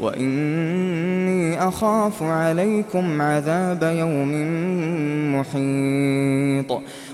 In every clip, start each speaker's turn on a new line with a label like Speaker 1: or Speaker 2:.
Speaker 1: وإني أخاف عليكم عذاب يوم محيط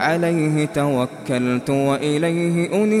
Speaker 1: عليه توكلت وإليه أنيب.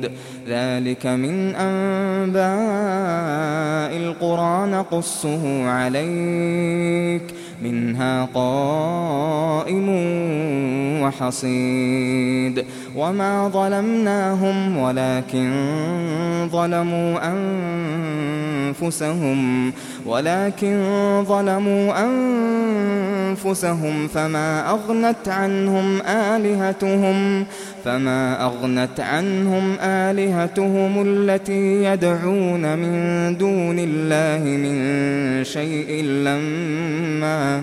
Speaker 1: وجود ذلك من أنباء القرآن نَقُصُّهُ عليك منها قائم وحصيد وما ظلمناهم ولكن ظلموا أنفسهم ولكن ظلموا أنفسهم فما أغنت عنهم آلهتهم فما أغنت عنهم آلهتهم التي يدعون من دون الله من شيء لما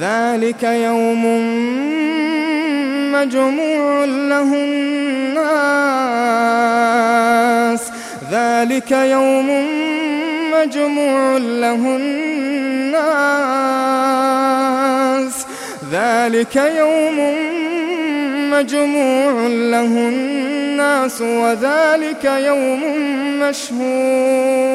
Speaker 1: ذلك يوم مجموع له الناس ذلك يوم مجموع له الناس ذلك يوم مجموع له الناس وذلك يوم مشهود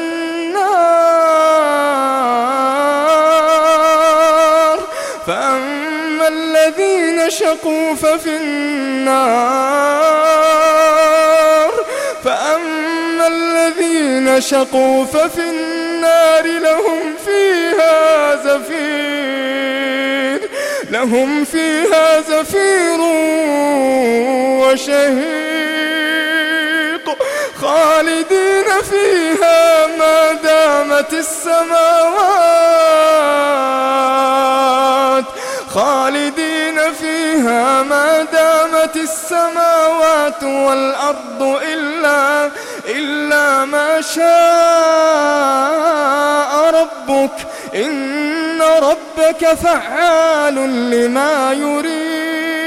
Speaker 1: النار. فأما الذين شقوا ففي النار. فأما الذين شقوا ففي النار لهم فيها زفير. لهم فيها زفير وشهير. خالدين فيها ما دامت السماوات. خالدين فيها ما دامت السماوات والأرض إلا, إلا ما شاء ربك. إن ربك فعال لما يريد.